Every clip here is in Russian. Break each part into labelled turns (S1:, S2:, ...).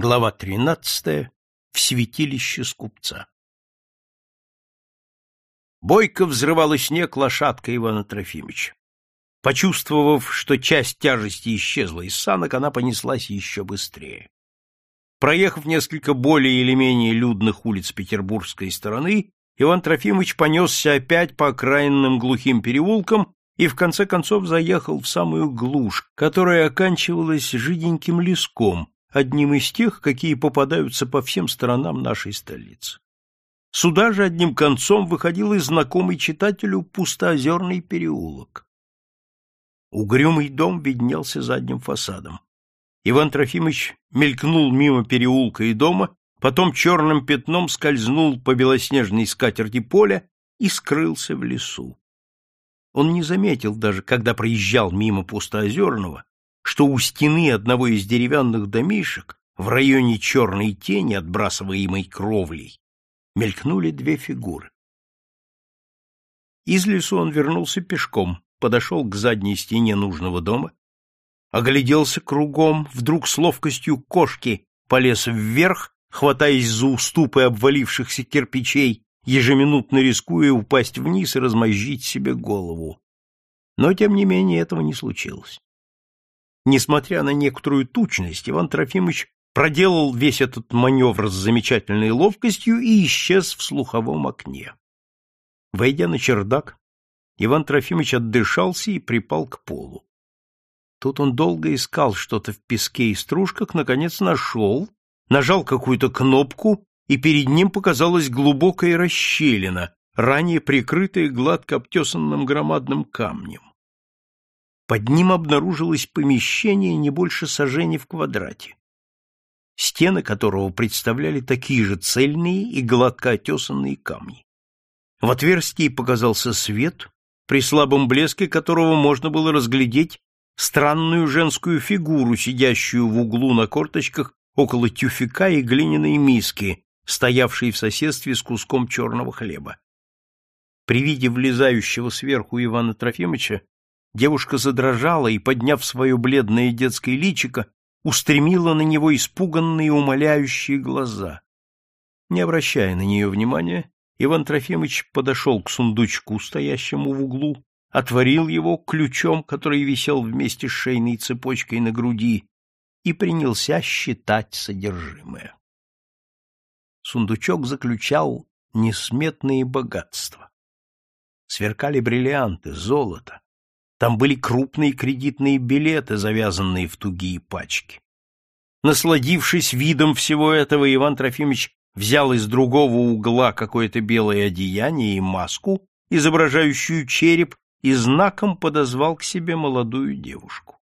S1: Глава тринадцатая. В святилище скупца. Бойко взрывала снег лошадка Ивана Трофимовича. Почувствовав, что часть тяжести исчезла из санок, она понеслась еще быстрее. Проехав несколько более или менее людных улиц петербургской стороны, Иван Трофимович понесся опять по окраинным глухим переулкам и в конце концов заехал в самую глушь, которая оканчивалась жиденьким леском, одним из тех, какие попадаются по всем сторонам нашей столицы. Сюда же одним концом выходил и знакомый читателю пустоозерный переулок. Угрюмый дом виднелся задним фасадом. Иван Трофимович мелькнул мимо переулка и дома, потом черным пятном скользнул по белоснежной скатерти поля и скрылся в лесу. Он не заметил даже, когда проезжал мимо пустоозерного, что у стены одного из деревянных домишек в районе черной тени, отбрасываемой кровлей, мелькнули две фигуры. Из лесу он вернулся пешком, подошел к задней стене нужного дома, огляделся кругом, вдруг с ловкостью кошки полез вверх, хватаясь за уступы обвалившихся кирпичей, ежеминутно рискуя упасть вниз и размозжить себе голову. Но, тем не менее, этого не случилось. Несмотря на некоторую тучность, Иван Трофимович проделал весь этот маневр с замечательной ловкостью и исчез в слуховом окне. Войдя на чердак, Иван Трофимович отдышался и припал к полу. Тут он долго искал что-то в песке и стружках, наконец нашел, нажал какую-то кнопку, и перед ним показалась глубокая расщелина, ранее прикрытая гладко обтесанным громадным камнем. Под ним обнаружилось помещение не больше сажений в квадрате, стены которого представляли такие же цельные и гладко отесанные камни. В отверстии показался свет, при слабом блеске которого можно было разглядеть странную женскую фигуру, сидящую в углу на корточках около тюфяка и глиняной миски, стоявшей в соседстве с куском черного хлеба. При виде влезающего сверху Ивана Трофимовича Девушка задрожала и, подняв свое бледное детское личико, устремила на него испуганные умоляющие глаза. Не обращая на нее внимания, Иван Трофимович подошел к сундучку, стоящему в углу, отворил его ключом, который висел вместе с шейной цепочкой на груди, и принялся считать содержимое. Сундучок заключал несметные богатства. Сверкали бриллианты, золото, там были крупные кредитные билеты, завязанные в тугие пачки. Насладившись видом всего этого, Иван Трофимович взял из другого угла какое-то белое одеяние и маску, изображающую череп, и знаком подозвал к себе молодую девушку.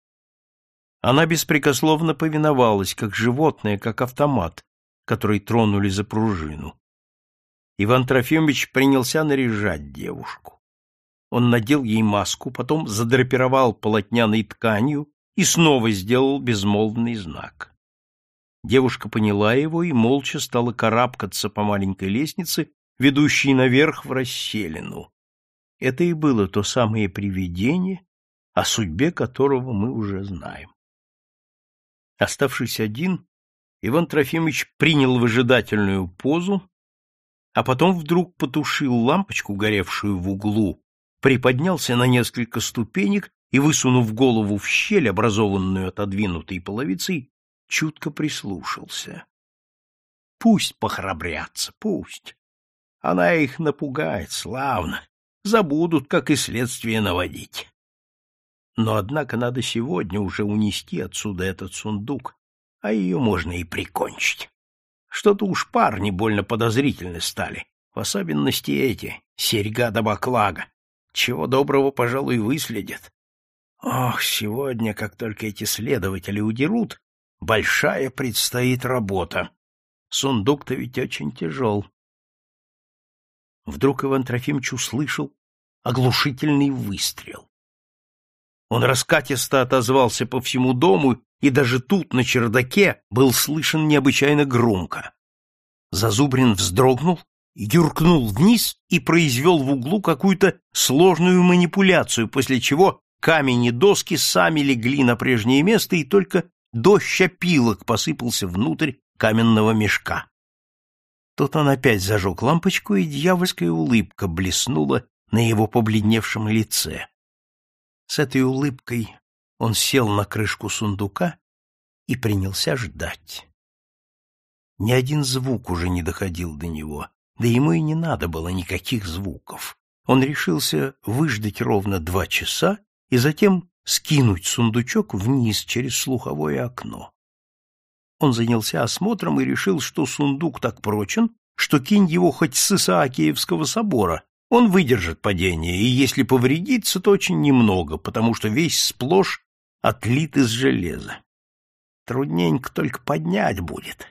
S1: Она беспрекословно повиновалась, как животное, как автомат, который тронули за пружину. Иван Трофимович принялся наряжать девушку. Он надел ей маску, потом задрапировал полотняной тканью и снова сделал безмолвный знак. Девушка поняла его и молча стала карабкаться по маленькой лестнице, ведущей наверх в расселину. Это и было то самое привидение, о судьбе которого мы уже знаем. Оставшись один, Иван Трофимович принял выжидательную позу, а потом вдруг потушил лампочку, горевшую в углу, приподнялся на несколько ступенек и, высунув голову в щель, образованную отодвинутой половицей, чутко прислушался. Пусть похрабрятся, пусть. Она их напугает, славно. Забудут, как и следствие наводить. Но, однако, надо сегодня уже унести отсюда этот сундук, а ее можно и прикончить. Что-то уж парни больно подозрительны стали, в особенности эти, серьга да баклага. Чего доброго, пожалуй, выследят. Ох, сегодня, как только эти следователи удерут, большая предстоит работа. Сундук-то ведь очень тяжел. Вдруг Иван Трофимович услышал оглушительный выстрел. Он раскатисто отозвался по всему дому, и даже тут, на чердаке, был слышен необычайно громко. Зазубрин вздрогнул юркнул вниз и произвел в углу какую-то сложную манипуляцию, после чего камень и доски сами легли на прежнее место, и только дождь опилок посыпался внутрь каменного мешка. Тут он опять зажег лампочку, и дьявольская улыбка блеснула на его побледневшем лице. С этой улыбкой он сел на крышку сундука и принялся ждать. Ни один звук уже не доходил до него, да ему и не надо было никаких звуков. Он решился выждать ровно два часа и затем скинуть сундучок вниз через слуховое окно. Он занялся осмотром и решил, что сундук так прочен, что кинь его хоть с Исаакиевского собора, он выдержит падение, и если повредится, то очень немного, потому что весь сплошь отлит из железа. Трудненько только поднять будет.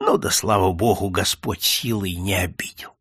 S1: Ну да, слава богу, Господь силой не обидел.